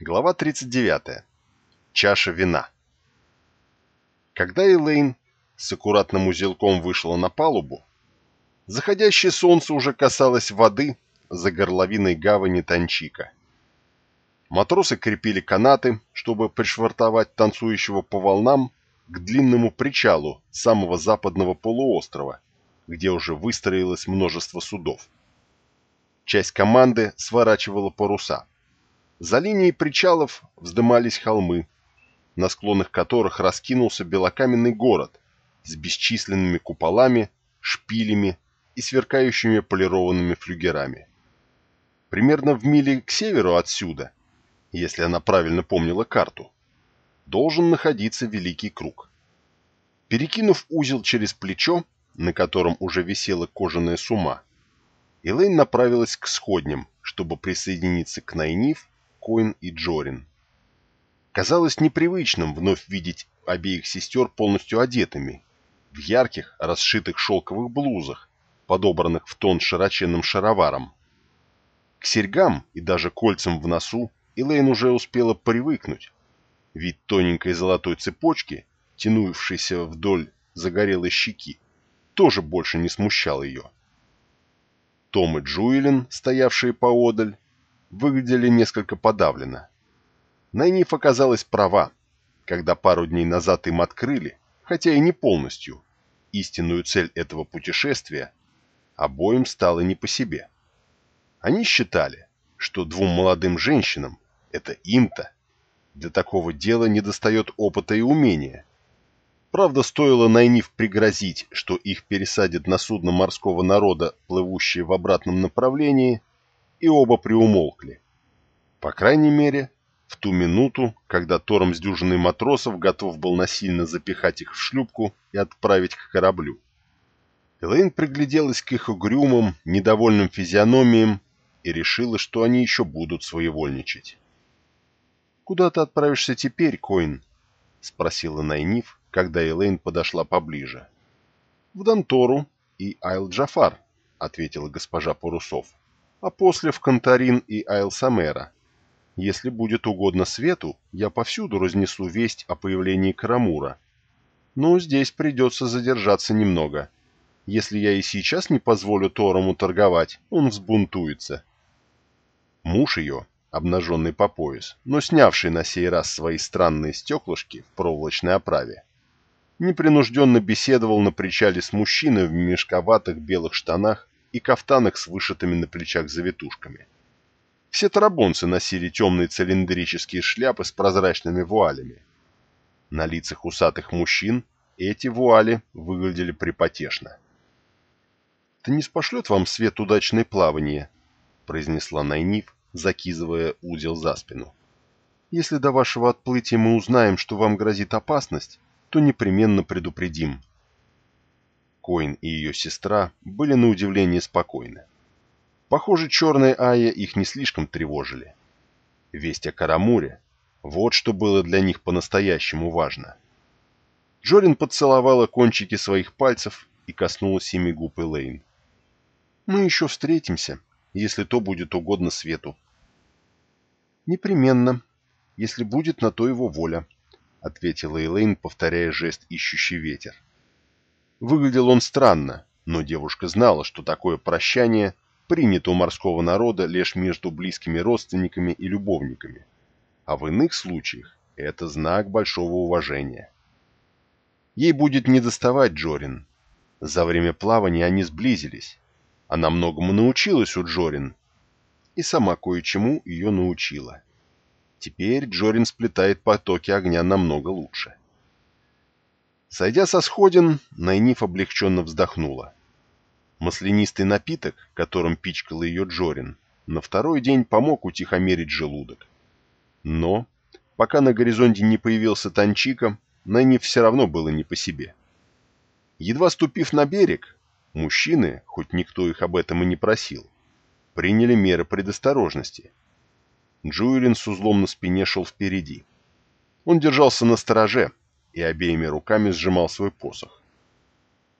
Глава 39. Чаша вина. Когда Элейн с аккуратным узелком вышла на палубу, заходящее солнце уже касалось воды за горловиной гавани Танчика. Матросы крепили канаты, чтобы пришвартовать танцующего по волнам к длинному причалу самого западного полуострова, где уже выстроилось множество судов. Часть команды сворачивала паруса – за линией причалов вздымались холмы, на склонах которых раскинулся белокаменный город с бесчисленными куполами, шпилями и сверкающими полированными флюгерами. Примерно в миле к северу отсюда, если она правильно помнила карту, должен находиться Великий Круг. Перекинув узел через плечо, на котором уже висела кожаная сума, Элейн направилась к сходням, чтобы присоединиться к Найниф Койн и Джорин. Казалось непривычным вновь видеть обеих сестер полностью одетыми, в ярких, расшитых шелковых блузах, подобранных в тон широченным шароваром. К серьгам и даже кольцам в носу Элейн уже успела привыкнуть. Вид тоненькой золотой цепочки, тянувшейся вдоль загорелой щеки, тоже больше не смущал ее. Том и Джуэлин, стоявшие поодаль, выглядели несколько подавленно. Найниф оказалась права, когда пару дней назад им открыли, хотя и не полностью, истинную цель этого путешествия, обоим стало не по себе. Они считали, что двум молодым женщинам, это им-то, для такого дела недостает опыта и умения. Правда, стоило Найниф пригрозить, что их пересадят на судно морского народа, плывущее в обратном направлении – и оба приумолкли. По крайней мере, в ту минуту, когда Тором с дюжиной матросов готов был насильно запихать их в шлюпку и отправить к кораблю. Элэйн пригляделась к их угрюмым, недовольным физиономиям и решила, что они еще будут своевольничать. «Куда ты отправишься теперь, Коин?» — спросила Найниф, когда Элэйн подошла поближе. «В Дантору и Айл-Джафар», — ответила госпожа Парусов а после в Конторин и Айлсамера. Если будет угодно свету, я повсюду разнесу весть о появлении Карамура. Но здесь придется задержаться немного. Если я и сейчас не позволю Торому торговать, он взбунтуется. Муж ее, обнаженный по пояс, но снявший на сей раз свои странные стеклышки в проволочной оправе, непринужденно беседовал на причале с мужчиной в мешковатых белых штанах и кафтанах с вышитыми на плечах завитушками. Все тарабонцы носили темные цилиндрические шляпы с прозрачными вуалями. На лицах усатых мужчин эти вуали выглядели припотешно. «Да не спошлет вам свет удачное плавание», — произнесла Найниф, закизывая узел за спину. «Если до вашего отплытия мы узнаем, что вам грозит опасность, то непременно предупредим». Коин и ее сестра были на удивление спокойны. Похоже, черные Айя их не слишком тревожили. Весть о Карамуре – вот что было для них по-настоящему важно. Джорин поцеловала кончики своих пальцев и коснулась ими губ Элейн. «Мы еще встретимся, если то будет угодно свету». «Непременно, если будет на то его воля», — ответила Элейн, повторяя жест «ищущий ветер». Выглядел он странно, но девушка знала, что такое прощание принято у морского народа лишь между близкими родственниками и любовниками, а в иных случаях это знак большого уважения. Ей будет недоставать Джорин. За время плавания они сблизились. Она многому научилась у Джорин, и сама кое-чему ее научила. Теперь Джорин сплетает потоки огня намного лучше. Сойдя со сходин, Найниф облегченно вздохнула. Маслянистый напиток, которым пичкала ее Джорин, на второй день помог утихомирить желудок. Но, пока на горизонте не появился Танчика, Найниф все равно было не по себе. Едва ступив на берег, мужчины, хоть никто их об этом и не просил, приняли меры предосторожности. Джуэлин с узлом на спине шел впереди. Он держался на стороже, и обеими руками сжимал свой посох.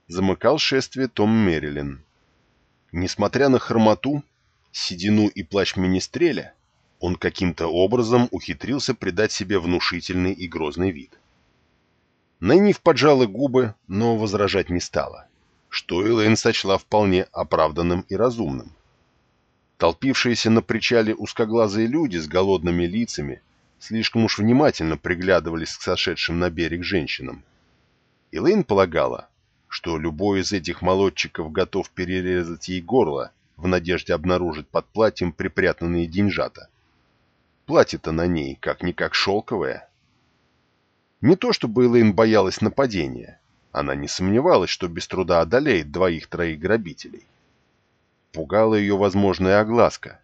Замыкал шествие Том Мерилин. Несмотря на хромоту, седину и плащ Министреля, Он каким-то образом ухитрился придать себе внушительный и грозный вид. Найниф поджала губы, но возражать не стала, что Элэйн сочла вполне оправданным и разумным. Толпившиеся на причале узкоглазые люди с голодными лицами слишком уж внимательно приглядывались к сошедшим на берег женщинам. Элэйн полагала, что любой из этих молодчиков готов перерезать ей горло в надежде обнаружить под платьем припрятанные деньжата. Платье-то на ней как-никак шелковое. Не то чтобы Элэйн боялась нападения, она не сомневалась, что без труда одолеет двоих-троих грабителей. Пугала ее возможная огласка.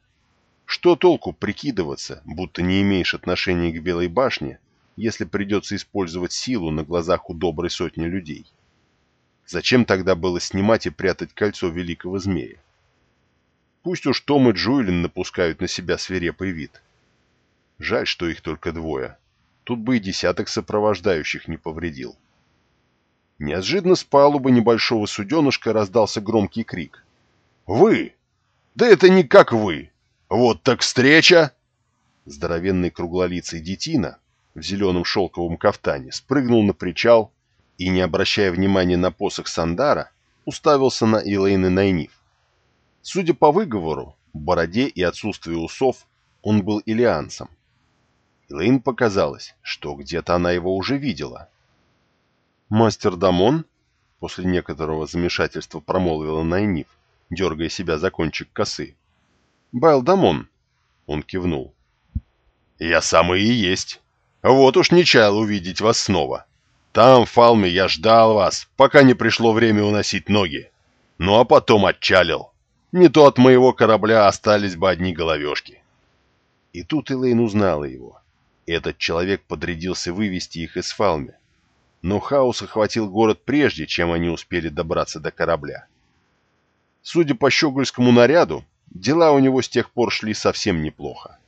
Что толку прикидываться, будто не имеешь отношения к Белой башне, если придется использовать силу на глазах у доброй сотни людей? Зачем тогда было снимать и прятать кольцо великого змея? Пусть уж Том и Джуэлин напускают на себя свирепый вид. Жаль, что их только двое. Тут бы и десяток сопровождающих не повредил. Неожиданно с палубы небольшого суденышка раздался громкий крик. «Вы! Да это не как вы! Вот так встреча!» Здоровенный круглолицый детина в зеленом шелковом кафтане спрыгнул на причал и, не обращая внимания на посох Сандара, уставился на Элейн и Найниф. Судя по выговору, бороде и отсутствию усов, он был илианцем. Элейн показалось, что где-то она его уже видела. «Мастер Дамон?» После некоторого замешательства промолвила Найниф дергая себя за кончик косы. «Байл Дамон!» Он кивнул. «Я самый и есть. Вот уж не чаял увидеть вас снова. Там, в Фалме, я ждал вас, пока не пришло время уносить ноги. Ну а потом отчалил. Не то от моего корабля остались бы одни головешки». И тут Элейн узнала его. Этот человек подрядился вывести их из Фалме. Но хаос охватил город прежде, чем они успели добраться до корабля. Судя по щегольскому наряду, дела у него с тех пор шли совсем неплохо.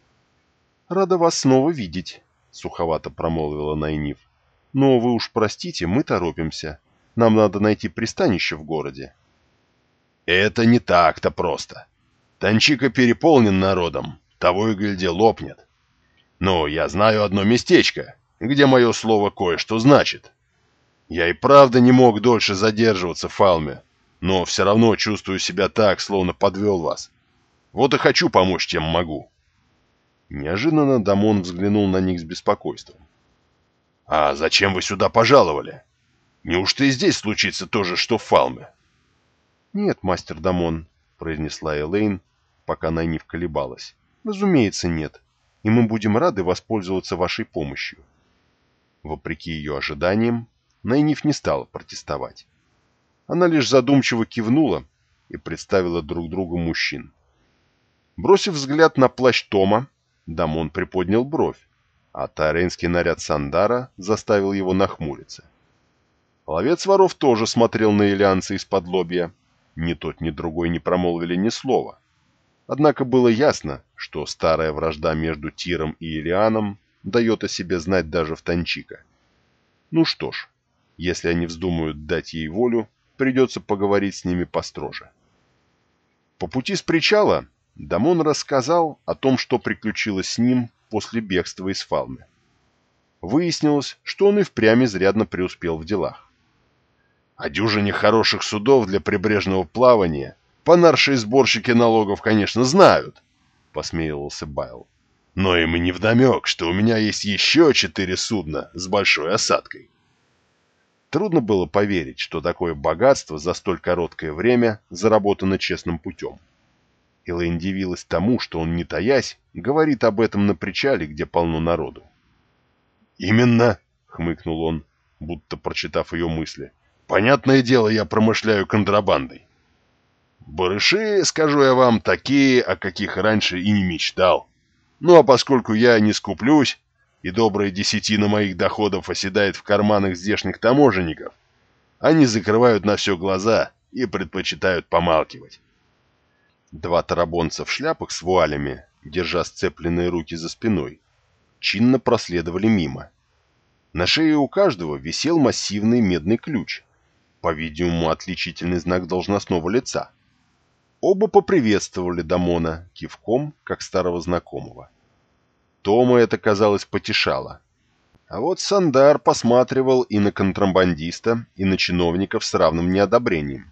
«Рада вас снова видеть», — суховато промолвила Найниф. «Но вы уж простите, мы торопимся. Нам надо найти пристанище в городе». «Это не так-то просто. Танчика переполнен народом, того и гляди лопнет. Но я знаю одно местечко, где мое слово кое-что значит. Я и правда не мог дольше задерживаться в Фалме, но все равно чувствую себя так, словно подвел вас. Вот и хочу помочь, чем могу». Неожиданно Дамон взглянул на них с беспокойством. «А зачем вы сюда пожаловали? Неужто и здесь случится то же, что в Фалме?» «Нет, мастер Дамон», — произнесла Элейн, пока Найниф колебалась. «Разумеется, нет, и мы будем рады воспользоваться вашей помощью». Вопреки ее ожиданиям, Найниф не стала протестовать. Она лишь задумчиво кивнула и представила друг другу мужчин. Бросив взгляд на плащ Тома, Дамон приподнял бровь, а таренский наряд Сандара заставил его нахмуриться. Ловец воров тоже смотрел на Илианца из-под лобья. Ни тот, ни другой не промолвили ни слова. Однако было ясно, что старая вражда между Тиром и Илианом дает о себе знать даже в Танчика. Ну что ж, если они вздумают дать ей волю, придется поговорить с ними построже. По пути с причала Дамон рассказал о том, что приключилось с ним после бегства из Фалмы. Выяснилось, что он и впрямь изрядно преуспел в делах. О дюжине хороших судов для прибрежного плавания понаршие сборщики налогов, конечно, знают, — посмеивался Байл. Но им и невдомек, что у меня есть еще четыре судна с большой осадкой. Трудно было поверить, что такое богатство за столь короткое время заработано честным путем. Элэйн дивилась тому, что он, не таясь, говорит об этом на причале, где полно народу. «Именно», — хмыкнул он, будто прочитав ее мысли, — «понятное дело, я промышляю контрабандой. Барыши, скажу я вам, такие, о каких раньше и не мечтал. Ну а поскольку я не скуплюсь, и добрая десятина моих доходов оседает в карманах здешних таможенников, они закрывают на все глаза и предпочитают помалкивать. Два тарабонца в шляпах с вуалями, держа сцепленные руки за спиной, чинно проследовали мимо. На шее у каждого висел массивный медный ключ, по-видимому, отличительный знак должностного лица. Оба поприветствовали Дамона кивком, как старого знакомого. Тома это, казалось, потешало. А вот Сандар посматривал и на контрабандиста, и на чиновников с равным неодобрением.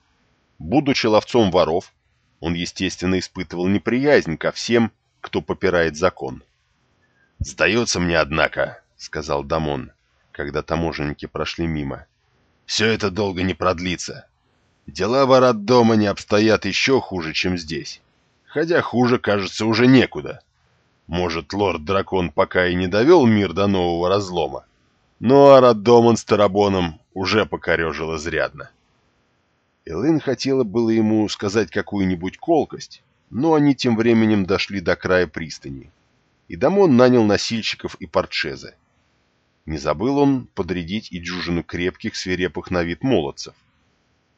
Будучи ловцом воров, он, естественно, испытывал неприязнь ко всем, кто попирает закон. «Сдается мне, однако», — сказал Дамон, когда таможенники прошли мимо. «Все это долго не продлится. Дела ворот дома не обстоят еще хуже, чем здесь. Хотя хуже, кажется, уже некуда. Может, лорд-дракон пока и не довел мир до нового разлома, но Арадоман с Тарабоном уже покорежил изрядно». Элэйн хотела было ему сказать какую-нибудь колкость, но они тем временем дошли до края пристани, и Дамон нанял носильщиков и портшезы. Не забыл он подрядить и дюжину крепких, свирепых на вид молодцев.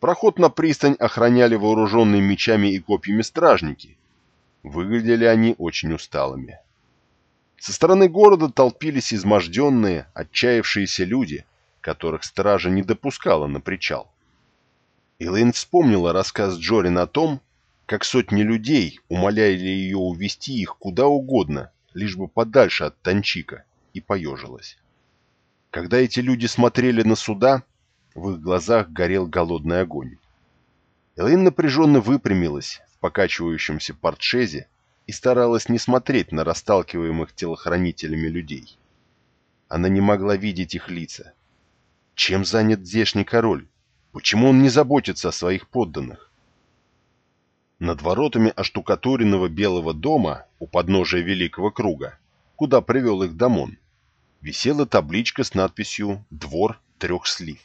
Проход на пристань охраняли вооруженные мечами и копьями стражники. Выглядели они очень усталыми. Со стороны города толпились изможденные, отчаявшиеся люди, которых стража не допускала на причал. Элэйн вспомнила рассказ Джорин о том, как сотни людей умоляли ее увести их куда угодно, лишь бы подальше от Танчика, и поежилась. Когда эти люди смотрели на суда, в их глазах горел голодный огонь. Элэйн напряженно выпрямилась в покачивающемся портшезе и старалась не смотреть на расталкиваемых телохранителями людей. Она не могла видеть их лица. Чем занят здешний король? Почему он не заботится о своих подданных? Над воротами оштукатуренного белого дома у подножия Великого Круга, куда привел их Дамон, висела табличка с надписью «Двор трех слив».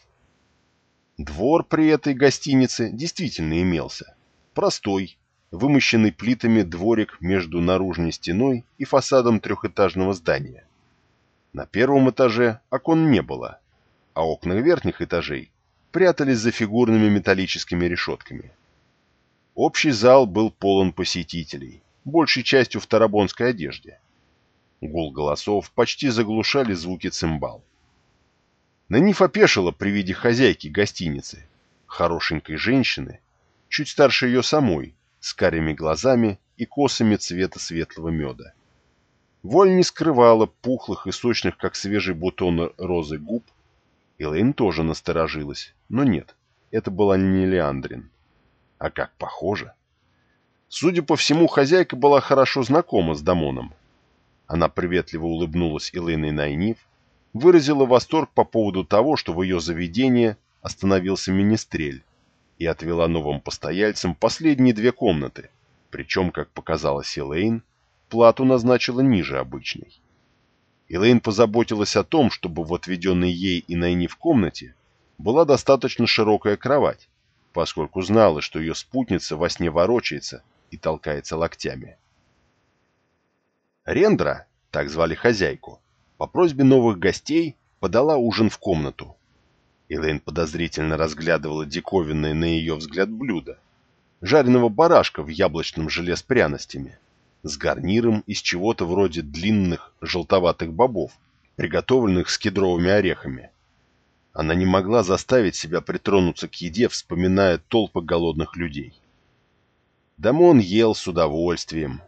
Двор при этой гостинице действительно имелся. Простой, вымощенный плитами дворик между наружной стеной и фасадом трехэтажного здания. На первом этаже окон не было, а окна верхних этажей прятались за фигурными металлическими решетками. Общий зал был полон посетителей, большей частью в тарабонской одежде. Гул голосов почти заглушали звуки цимбал. Наниф опешила при виде хозяйки гостиницы, хорошенькой женщины, чуть старше ее самой, с карими глазами и косами цвета светлого меда. Воль не скрывала пухлых и сочных, как свежий бутон розы губ. Элэйн тоже насторожилась, но нет, это была не Леандрин. А как похоже. Судя по всему, хозяйка была хорошо знакома с Дамоном. Она приветливо улыбнулась Элэйной Найниф, выразила восторг по поводу того, что в ее заведении остановился министрель, и отвела новым постояльцам последние две комнаты, причем, как показалось Элэйн, плату назначила ниже обычной. Элэйн позаботилась о том, чтобы в отведенной ей и Найниф комнате была достаточно широкая кровать, поскольку знала, что ее спутница во сне ворочается и толкается локтями. Рендра, так звали хозяйку, по просьбе новых гостей подала ужин в комнату. Элэйн подозрительно разглядывала диковинное на ее взгляд блюдо. Жареного барашка в яблочном желе с пряностями, с гарниром из чего-то вроде длинных желтоватых бобов, приготовленных с кедровыми орехами. Она не могла заставить себя притронуться к еде, вспоминая толпы голодных людей. Дамон ел с удовольствием.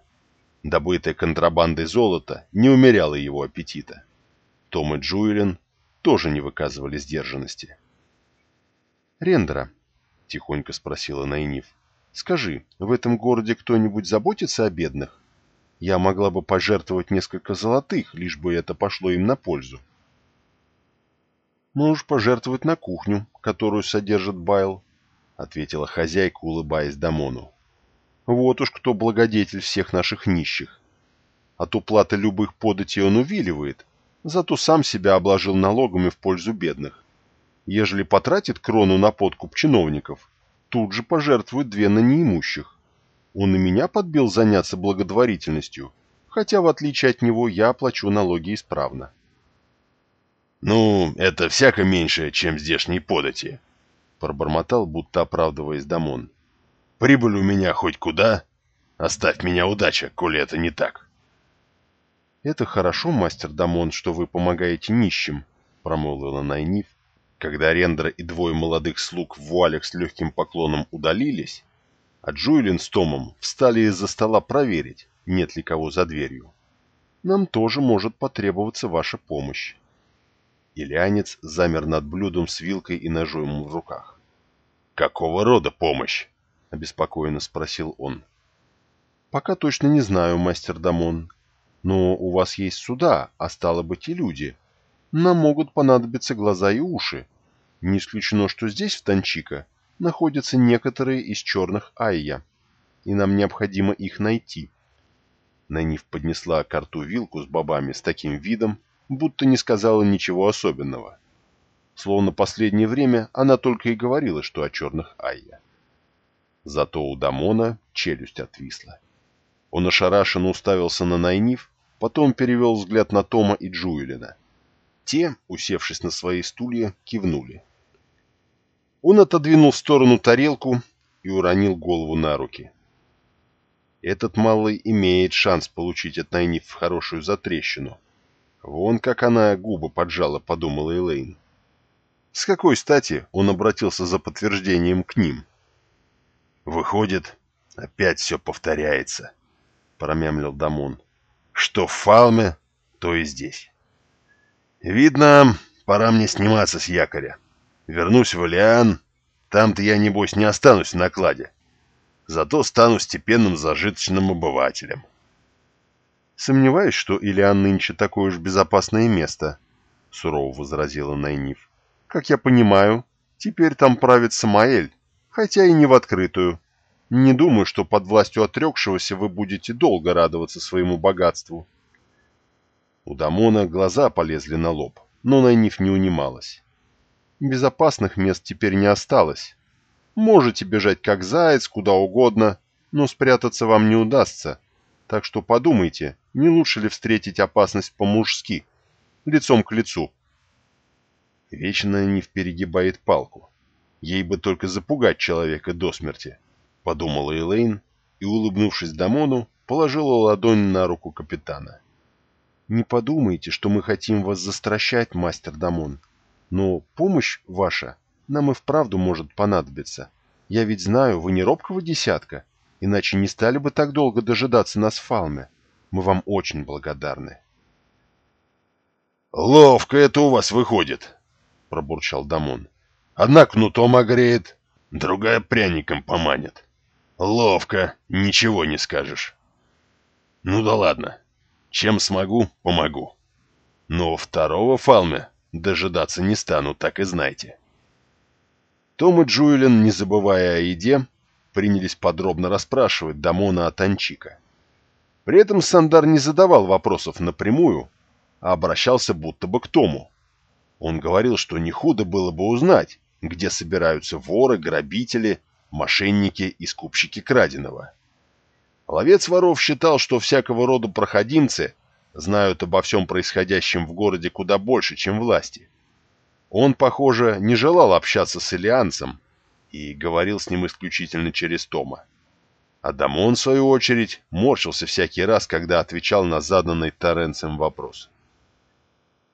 Добытое контрабандой золото не умеряло его аппетита. Том и Джуэлин тоже не выказывали сдержанности. «Рендера», — тихонько спросила Найниф, — «скажи, в этом городе кто-нибудь заботится о бедных? Я могла бы пожертвовать несколько золотых, лишь бы это пошло им на пользу». «Можешь пожертвовать на кухню, которую содержит Байл», — ответила хозяйка, улыбаясь Дамону. «Вот уж кто благодетель всех наших нищих. От уплаты любых податей он увиливает, зато сам себя обложил налогами в пользу бедных. Ежели потратит крону на подкуп чиновников, тут же пожертвует две на неимущих. Он и меня подбил заняться благотворительностью, хотя, в отличие от него, я оплачу налоги исправно». «Ну, это всяко меньше, чем здешние подати», — пробормотал, будто оправдываясь Дамон. «Прибыль у меня хоть куда. Оставь меня удача, коли это не так». «Это хорошо, мастер Дамон, что вы помогаете нищим», — промолвила Найниф, когда Рендера и двое молодых слуг в вуалях с легким поклоном удалились, а Джуэлин с Томом встали из-за стола проверить, нет ли кого за дверью. нам тоже может потребоваться ваша помощь. Ильянец замер над блюдом с вилкой и ножом в руках. «Какого рода помощь?» — обеспокоенно спросил он. «Пока точно не знаю, мастер Дамон. Но у вас есть суда, а стало быть и люди. Нам могут понадобиться глаза и уши. Не исключено, что здесь, в Танчика, находятся некоторые из черных Айя, и нам необходимо их найти». Нанив поднесла к рту вилку с бобами с таким видом, будто не сказала ничего особенного. Словно последнее время она только и говорила, что о черных Айя. Зато у Дамона челюсть отвисла. Он ошарашенно уставился на Найниф, потом перевел взгляд на Тома и Джуэлина. Те, усевшись на свои стулья, кивнули. Он отодвинул в сторону тарелку и уронил голову на руки. Этот малый имеет шанс получить от Найниф хорошую затрещину. Вон как она губы поджала, подумала Элейн. С какой стати он обратился за подтверждением к ним? Выходит, опять все повторяется, промямлил Дамон. Что в Фалме, то и здесь. Видно, пора мне сниматься с якоря. Вернусь в Илиан, там-то я, небось, не останусь в накладе зато стану степенным зажиточным обывателем. «Сомневаюсь, что Илиан нынче такое уж безопасное место», — сурово возразила Найниф. «Как я понимаю, теперь там правит Самаэль, хотя и не в открытую. Не думаю, что под властью отрекшегося вы будете долго радоваться своему богатству». У Дамона глаза полезли на лоб, но Найниф не унималась. «Безопасных мест теперь не осталось. Можете бежать как заяц, куда угодно, но спрятаться вам не удастся. Так что подумайте, не лучше ли встретить опасность по-мужски, лицом к лицу. Вечно не перегибает палку. Ей бы только запугать человека до смерти, подумала Элейн и, улыбнувшись Дамону, положила ладонь на руку капитана. «Не подумайте, что мы хотим вас застращать, мастер Дамон, но помощь ваша нам и вправду может понадобиться. Я ведь знаю, вы не робкого десятка, иначе не стали бы так долго дожидаться нас в Фалме. Мы вам очень благодарны. «Ловко это у вас выходит», — пробурчал Дамон. «Одна кнутом огреет, другая пряником поманит. Ловко, ничего не скажешь. Ну да ладно, чем смогу, помогу. Но второго Фалме дожидаться не стану, так и знайте». Том и Джуэлин, не забывая о еде, принялись подробно расспрашивать Дамона о Танчика. При этом Сандар не задавал вопросов напрямую, а обращался будто бы к Тому. Он говорил, что не худо было бы узнать, где собираются воры, грабители, мошенники и скупщики краденого. Ловец воров считал, что всякого рода проходимцы знают обо всем происходящем в городе куда больше, чем власти. Он, похоже, не желал общаться с Элианцем и говорил с ним исключительно через Тома. Адамон, в свою очередь, морщился всякий раз, когда отвечал на заданный Торренцем вопрос.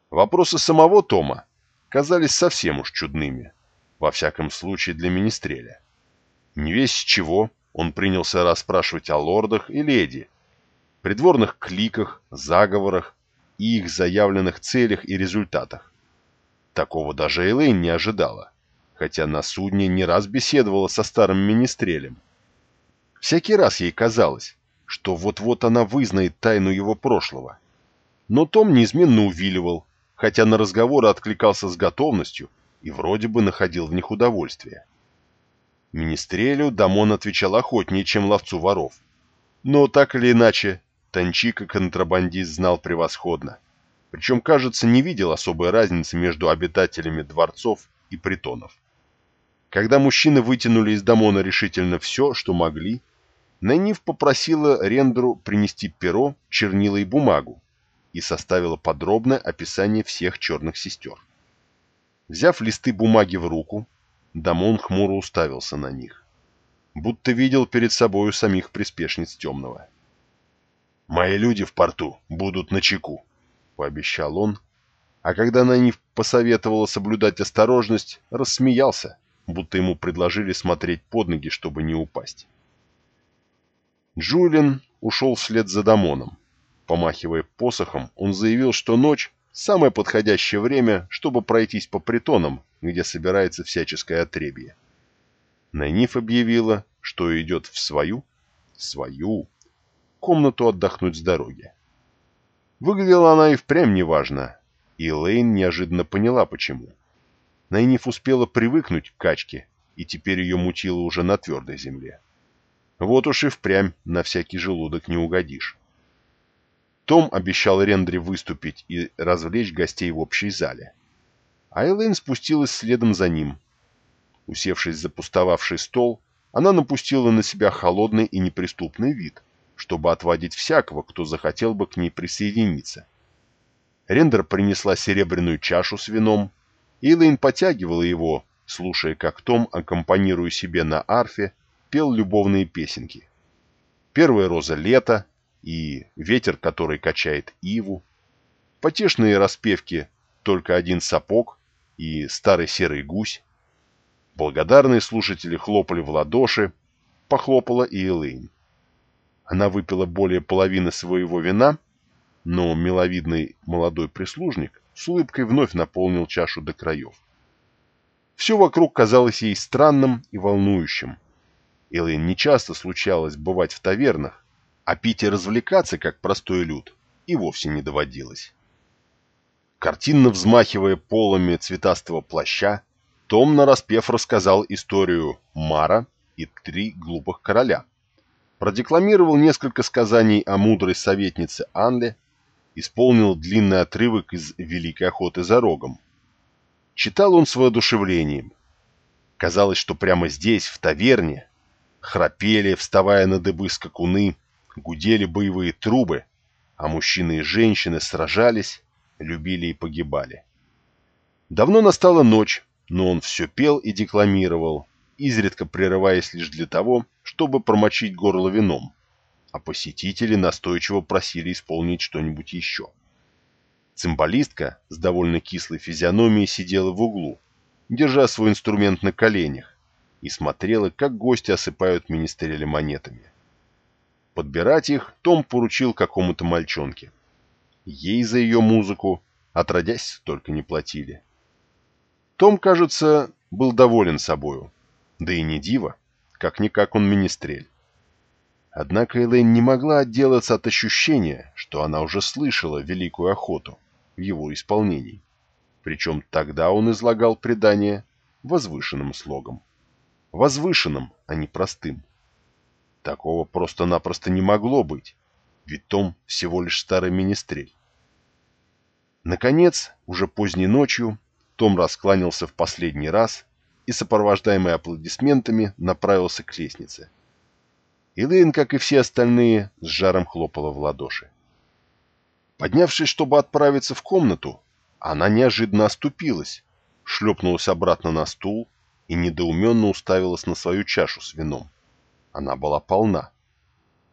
Вопросы самого Тома казались совсем уж чудными, во всяком случае для Министреля. Не весь чего он принялся расспрашивать о лордах и леди, придворных кликах, заговорах и их заявленных целях и результатах. Такого даже Элейн не ожидала, хотя на судне не раз беседовала со старым министрелем. Всякий раз ей казалось, что вот-вот она вызнает тайну его прошлого. Но Том неизменно увиливал, хотя на разговоры откликался с готовностью и вроде бы находил в них удовольствие. Министрелю Дамон отвечал охотнее, чем ловцу воров. Но так или иначе, Танчика контрабандист знал превосходно причем, кажется, не видел особой разницы между обитателями дворцов и притонов. Когда мужчины вытянули из Дамона решительно все, что могли, Найниф попросила Рендру принести перо, чернила и бумагу и составила подробное описание всех черных сестер. Взяв листы бумаги в руку, Дамон хмуро уставился на них, будто видел перед собою самих приспешниц темного. «Мои люди в порту будут на чеку», — пообещал он, а когда Нанив посоветовала соблюдать осторожность, рассмеялся, будто ему предложили смотреть под ноги, чтобы не упасть. Джулин ушел вслед за Дамоном. Помахивая посохом, он заявил, что ночь – самое подходящее время, чтобы пройтись по притонам, где собирается всяческое отребье. Найниф объявила, что идет в свою, свою, комнату отдохнуть с дороги. Выглядела она и впрямь неважно, и Лейн неожиданно поняла, почему. Найниф успела привыкнуть к качке, и теперь ее мутило уже на твердой земле. Вот уж и впрямь на всякий желудок не угодишь. Том обещал Рендре выступить и развлечь гостей в общей зале. А Элэйн спустилась следом за ним. Усевшись за пустовавший стол, она напустила на себя холодный и неприступный вид, чтобы отводить всякого, кто захотел бы к ней присоединиться. Рендер принесла серебряную чашу с вином, и Элэйн потягивала его, слушая, как Том, аккомпанируя себе на арфе, пел любовные песенки. Первая роза лета и ветер, который качает иву, потешные распевки «Только один сапог» и «Старый серый гусь». Благодарные слушатели хлопали в ладоши, похлопала и Элэйн. Она выпила более половины своего вина, но миловидный молодой прислужник с улыбкой вновь наполнил чашу до краев. Все вокруг казалось ей странным и волнующим. Элэйн нечасто случалось бывать в тавернах, а пить и развлекаться, как простой люд, и вовсе не доводилось. Картинно взмахивая полами цветастого плаща, том нараспев рассказал историю Мара и три глупых короля. Продекламировал несколько сказаний о мудрой советнице Анле, исполнил длинный отрывок из «Великой охоты за рогом». Читал он с воодушевлением. Казалось, что прямо здесь, в таверне, храпели, вставая на дыбы скакуны, гудели боевые трубы, а мужчины и женщины сражались, любили и погибали. Давно настала ночь, но он все пел и декламировал, изредка прерываясь лишь для того, чтобы промочить горло вином, а посетители настойчиво просили исполнить что-нибудь еще. Цимбалистка с довольно кислой физиономией сидела в углу, держа свой инструмент на коленях, и смотрела, как гости осыпают министреля монетами. Подбирать их Том поручил какому-то мальчонке. Ей за ее музыку, отродясь, только не платили. Том, кажется, был доволен собою. Да и не диво, как-никак он министрель. Однако Элэйн не могла отделаться от ощущения, что она уже слышала великую охоту в его исполнении. Причем тогда он излагал предание возвышенным слогом. Возвышенным, а не простым. Такого просто-напросто не могло быть, ведь Том всего лишь старый министрель. Наконец, уже поздней ночью, том раскланялся в последний раз и, сопровождаемый аплодисментами, направился к лестнице. Элэйн, как и все остальные, с жаром хлопала в ладоши. Поднявшись, чтобы отправиться в комнату, она неожиданно оступилась, шлепнулась обратно на стул и недоуменно уставилась на свою чашу с вином. Она была полна.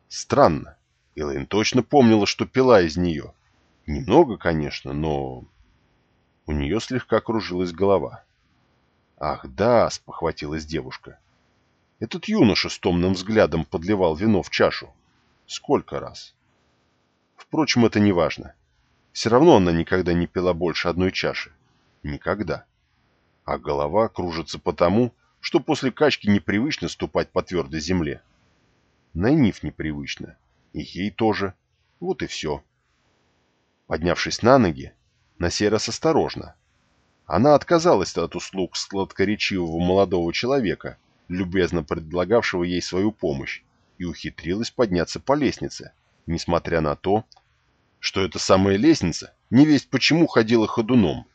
Странно. Элэйн точно помнила, что пила из нее. Немного, конечно, но... У нее слегка кружилась голова. «Ах, да!» — спохватилась девушка. Этот юноша с томным взглядом подливал вино в чашу. Сколько раз? Впрочем, это не важно. Все равно она никогда не пила больше одной чаши. Никогда. А голова кружится потому, что после качки непривычно ступать по твердой земле. Найниф непривычно. И ей тоже. Вот и все. Поднявшись на ноги, на сей раз осторожно. Она отказалась от услуг сладкоречивого молодого человека, любезно предлагавшего ей свою помощь, и ухитрилась подняться по лестнице, несмотря на то, что эта самая лестница невесть почему ходила ходуном.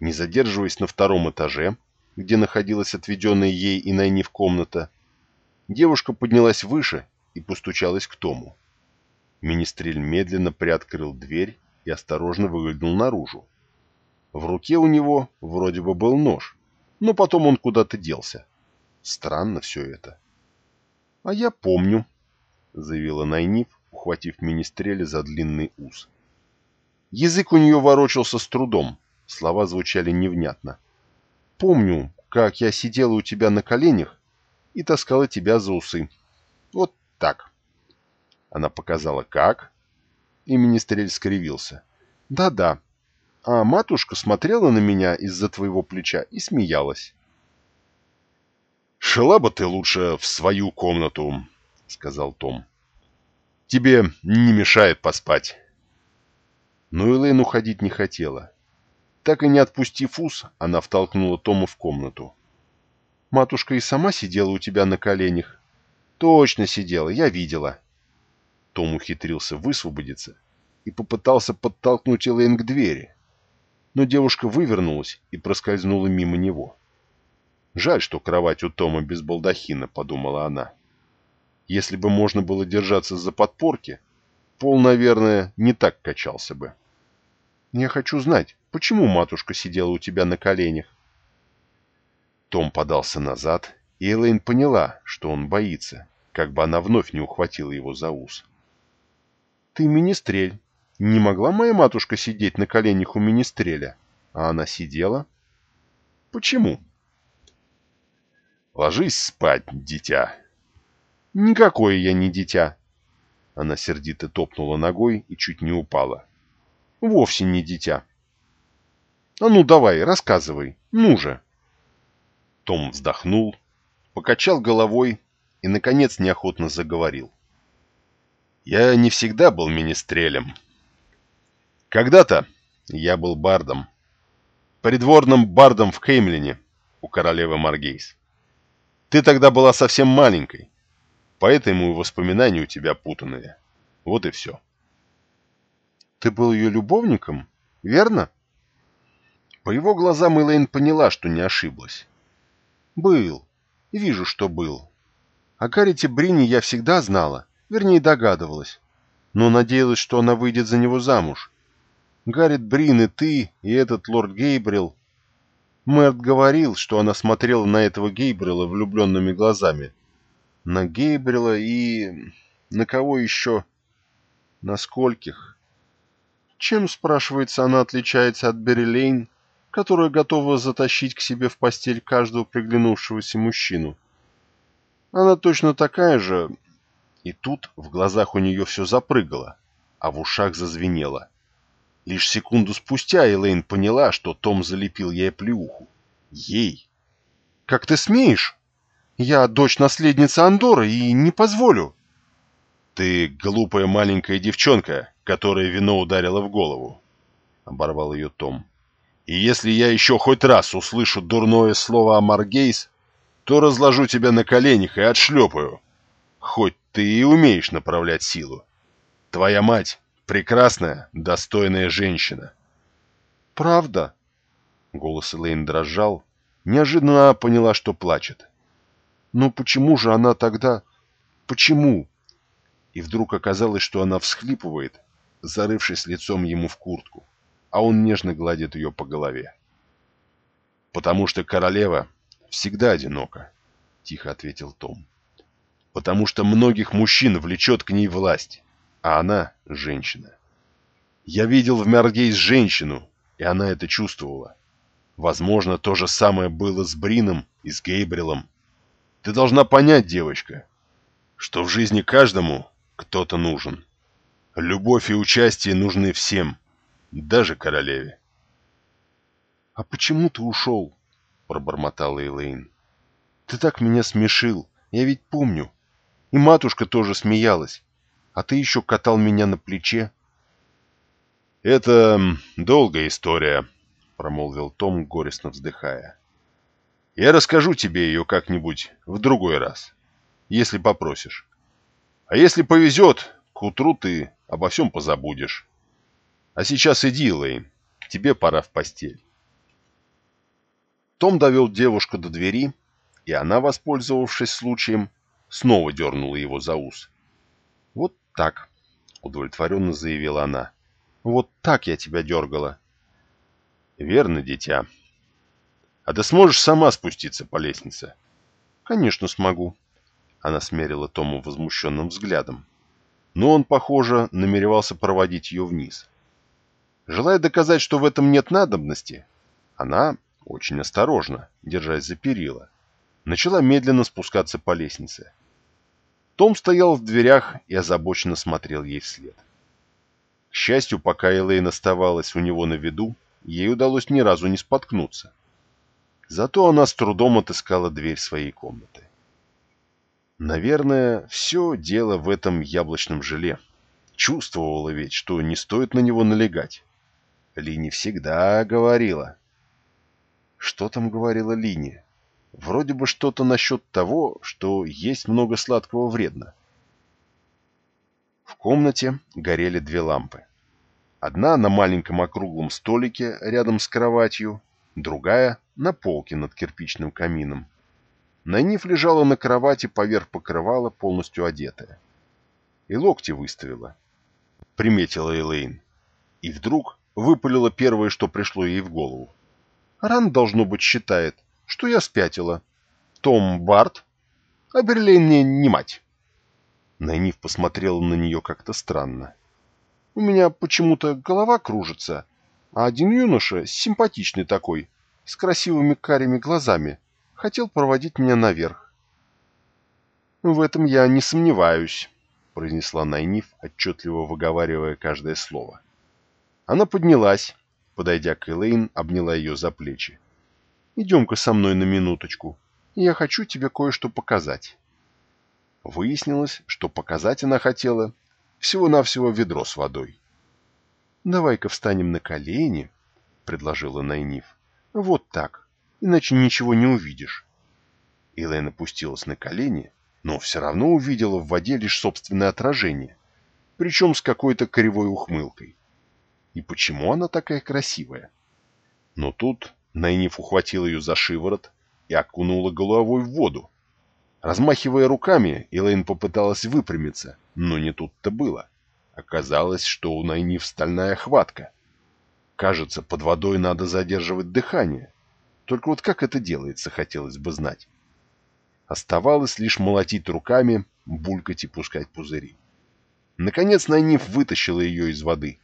Не задерживаясь на втором этаже, где находилась отведенная ей и Найниф комната, девушка поднялась выше и постучалась к Тому. Министрель медленно приоткрыл дверь и осторожно выглянул наружу. В руке у него вроде бы был нож, но потом он куда-то делся. Странно все это. — А я помню, — заявила Найниф, ухватив Министреля за длинный ус. Язык у нее ворочался с трудом, слова звучали невнятно. Помню, как я сидела у тебя на коленях и таскала тебя за усы. Вот так. Она показала, как. И министрель скривился. «Да-да. А матушка смотрела на меня из-за твоего плеча и смеялась». «Шла бы ты лучше в свою комнату», — сказал Том. «Тебе не мешает поспать». Но Элэйн уходить не хотела. Так и не отпустив ус, она втолкнула Тома в комнату. «Матушка и сама сидела у тебя на коленях?» «Точно сидела, я видела». Том ухитрился высвободиться и попытался подтолкнуть Элэйн к двери. Но девушка вывернулась и проскользнула мимо него. «Жаль, что кровать у Тома без балдахина», — подумала она. «Если бы можно было держаться за подпорки, пол, наверное, не так качался бы». «Я хочу знать, почему матушка сидела у тебя на коленях?» Том подался назад, и Элэйн поняла, что он боится, как бы она вновь не ухватила его за ус. «Ты министрель. Не могла моя матушка сидеть на коленях у министреля, а она сидела?» «Почему?» «Ложись спать, дитя». «Никакое я не дитя». Она сердито топнула ногой и чуть не упала. «Вовсе не дитя». «А ну давай, рассказывай, ну же!» Том вздохнул, покачал головой и, наконец, неохотно заговорил. Я не всегда был министрелем. Когда-то я был бардом. Придворным бардом в Кеймлине у королевы Маргейс. Ты тогда была совсем маленькой, поэтому и воспоминания у тебя путанные. Вот и все. Ты был ее любовником, верно? По его глазам Элэйн поняла, что не ошиблась. Был. Вижу, что был. О Гаррите Брини я всегда знала. Вернее, догадывалась. Но надеялась, что она выйдет за него замуж. Гаррит Брин и ты, и этот лорд Гейбрил. Мэрт говорил, что она смотрела на этого Гейбрила влюбленными глазами. На Гейбрила и... на кого еще? На скольких? Чем, спрашивается, она отличается от Берри которая готова затащить к себе в постель каждого приглянувшегося мужчину? Она точно такая же, и тут в глазах у нее все запрыгало, а в ушах зазвенело. Лишь секунду спустя Элейн поняла, что Том залепил ей плюху. Ей. «Как ты смеешь? Я дочь наследницы Андора и не позволю». «Ты глупая маленькая девчонка, которая вино ударила в голову», — оборвал ее Том. «И если я еще хоть раз услышу дурное слово о Маргейс, то разложу тебя на коленях и отшлепаю. Хоть ты и умеешь направлять силу. Твоя мать — прекрасная, достойная женщина. «Правда?» Голос Элейн дрожал. Неожиданно поняла, что плачет. «Но почему же она тогда... Почему?» И вдруг оказалось, что она всхлипывает, зарывшись лицом ему в куртку, а он нежно гладит ее по голове. «Потому что королева всегда одинока», — тихо ответил Том потому что многих мужчин влечет к ней власть, а она – женщина. Я видел в Мергейс женщину, и она это чувствовала. Возможно, то же самое было с Брином и с Гейбрилом. Ты должна понять, девочка, что в жизни каждому кто-то нужен. Любовь и участие нужны всем, даже королеве. — А почему ты ушел? — пробормотала Элейн. — Ты так меня смешил, я ведь помню. И матушка тоже смеялась. А ты еще катал меня на плече. «Это долгая история», — промолвил Том, горестно вздыхая. «Я расскажу тебе ее как-нибудь в другой раз, если попросишь. А если повезет, к утру ты обо всем позабудешь. А сейчас иди, Лейн, тебе пора в постель». Том довел девушку до двери, и она, воспользовавшись случаем, снова дернула его за ус. «Вот так», — удовлетворенно заявила она. «Вот так я тебя дергала». «Верно, дитя. А ты сможешь сама спуститься по лестнице?» «Конечно смогу», — она смерила Тому возмущенным взглядом. Но он, похоже, намеревался проводить ее вниз. Желая доказать, что в этом нет надобности, она, очень осторожно, держась за перила, начала медленно спускаться по лестнице. Том стоял в дверях и озабоченно смотрел ей вслед. К счастью, пока Элейн оставалась у него на виду, ей удалось ни разу не споткнуться. Зато она с трудом отыскала дверь своей комнаты. Наверное, все дело в этом яблочном желе. Чувствовала ведь, что не стоит на него налегать. Лини всегда говорила. Что там говорила Лини? Вроде бы что-то насчет того, что есть много сладкого вредно. В комнате горели две лампы. Одна на маленьком округлом столике рядом с кроватью, другая на полке над кирпичным камином. Найниф лежала на кровати поверх покрывала, полностью одетая. И локти выставила. Приметила Элейн. И вдруг выпалила первое, что пришло ей в голову. Ран, должно быть, считает, что я спятила. Том Барт, а Берлейн мне не мать. Найниф посмотрела на нее как-то странно. У меня почему-то голова кружится, а один юноша, симпатичный такой, с красивыми карими глазами, хотел проводить меня наверх. «В этом я не сомневаюсь», — произнесла Найниф, отчетливо выговаривая каждое слово. Она поднялась, подойдя к Элейн, обняла ее за плечи. «Идем-ка со мной на минуточку, я хочу тебе кое-что показать». Выяснилось, что показать она хотела всего-навсего ведро с водой. «Давай-ка встанем на колени», — предложила Найниф. «Вот так иначе ничего не увидишь. Элэйн опустилась на колени, но все равно увидела в воде лишь собственное отражение, причем с какой-то кривой ухмылкой. И почему она такая красивая? Но тут Найниф ухватил ее за шиворот и окунула головой в воду. Размахивая руками, Элэйн попыталась выпрямиться, но не тут-то было. Оказалось, что у Найниф стальная хватка. Кажется, под водой надо задерживать дыхание, только вот как это делается, хотелось бы знать. Оставалось лишь молотить руками, булькать и пускать пузыри. Наконец Найниф вытащила ее из воды.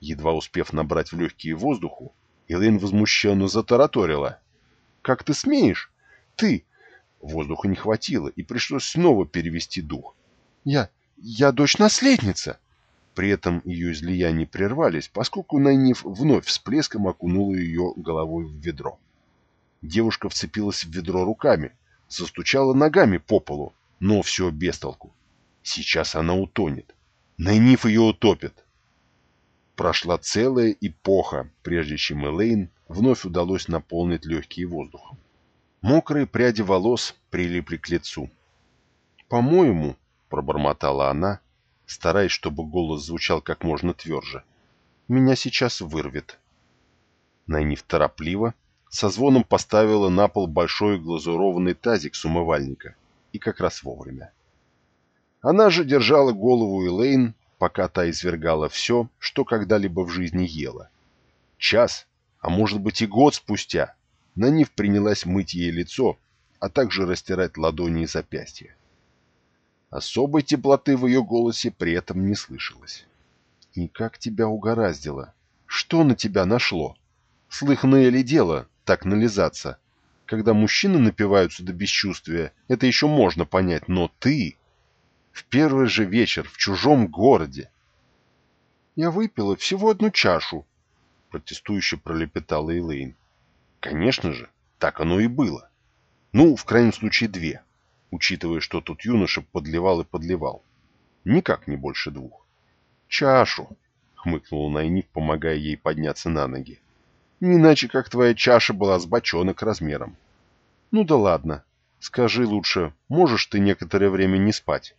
Едва успев набрать в легкие воздуху, Элэйн возмущенно затараторила. «Как ты смеешь? Ты!» Воздуха не хватило, и пришлось снова перевести дух. «Я... я дочь-наследница!» При этом ее излияния прервались, поскольку Найниф вновь всплеском окунула ее головой в ведро. Девушка вцепилась в ведро руками, застучала ногами по полу, но все без толку. Сейчас она утонет. Найниф ее утопит. Прошла целая эпоха, прежде чем Элейн вновь удалось наполнить легкие воздухом. Мокрые пряди волос прилипли к лицу. «По-моему», — пробормотала она, стараясь, чтобы голос звучал как можно тверже, — «меня сейчас вырвет». Найниф торопливо, со звоном поставила на пол большой глазурованный тазик с умывальника. И как раз вовремя. Она же держала голову Элейн, пока та извергала все, что когда-либо в жизни ела. Час, а может быть и год спустя, Нанив принялась мыть ей лицо, а также растирать ладони и запястья. Особой теплоты в ее голосе при этом не слышалось. «И как тебя угораздило? Что на тебя нашло? Слыхное ли дело, так нализаться. Когда мужчины напиваются до бесчувствия, это еще можно понять, но ты... В первый же вечер в чужом городе. Я выпила всего одну чашу, протестующе пролепетала Элейн. Конечно же, так оно и было. Ну, в крайнем случае, две, учитывая, что тут юноша подливал и подливал. Никак не больше двух. Чашу, хмыкнула Найниф, помогая ей подняться на ноги. Не иначе, как твоя чаша была с бочонок размером. Ну да ладно. Скажи лучше, можешь ты некоторое время не спать?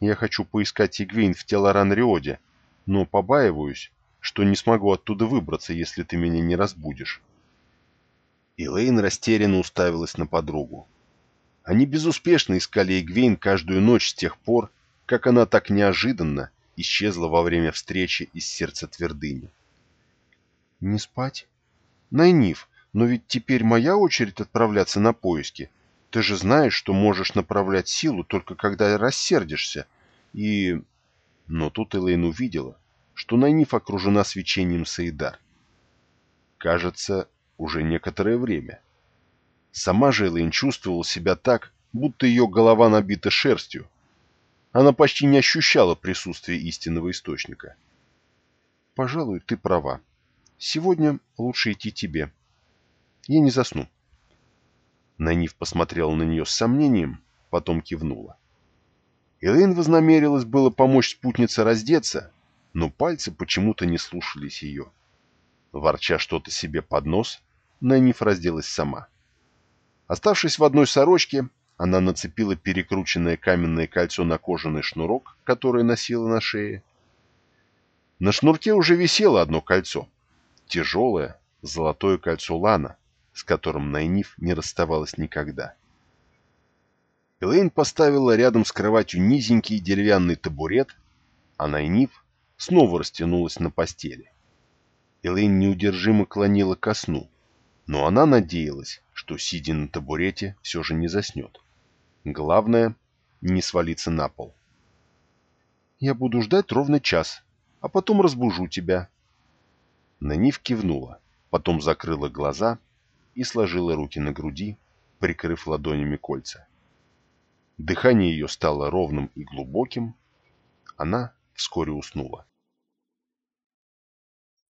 Я хочу поискать Игвейн в Телоран-Риоде, но побаиваюсь, что не смогу оттуда выбраться, если ты меня не разбудишь. Элейн растерянно уставилась на подругу. Они безуспешно искали Игвейн каждую ночь с тех пор, как она так неожиданно исчезла во время встречи из сердца твердыни. «Не спать?» Найниф, но ведь теперь моя очередь отправляться на поиски. Ты же знаешь, что можешь направлять силу только когда рассердишься. И... Но тут Элейн увидела, что Найниф окружена свечением Саидар. Кажется, уже некоторое время. Сама же Элейн чувствовала себя так, будто ее голова набита шерстью. Она почти не ощущала присутствия истинного источника. пожалуй, ты права. Сегодня лучше идти тебе. Я не засну. Найниф посмотрела на нее с сомнением, потом кивнула. Элэйн вознамерилась было помочь спутнице раздеться, но пальцы почему-то не слушались ее. Ворча что-то себе под нос, Найниф разделась сама. Оставшись в одной сорочке, она нацепила перекрученное каменное кольцо на кожаный шнурок, которое носила на шее. На шнурке уже висело одно кольцо. Тяжелое, золотое кольцо Лана, с которым Найниф не расставалась никогда. Элэйн поставила рядом с кроватью низенький деревянный табурет, а Найниф снова растянулась на постели. Элэйн неудержимо клонила ко сну, но она надеялась, что, сидя на табурете, все же не заснет. Главное — не свалиться на пол. «Я буду ждать ровно час, а потом разбужу тебя». Нанив кивнула, потом закрыла глаза и сложила руки на груди, прикрыв ладонями кольца. Дыхание ее стало ровным и глубоким. Она вскоре уснула.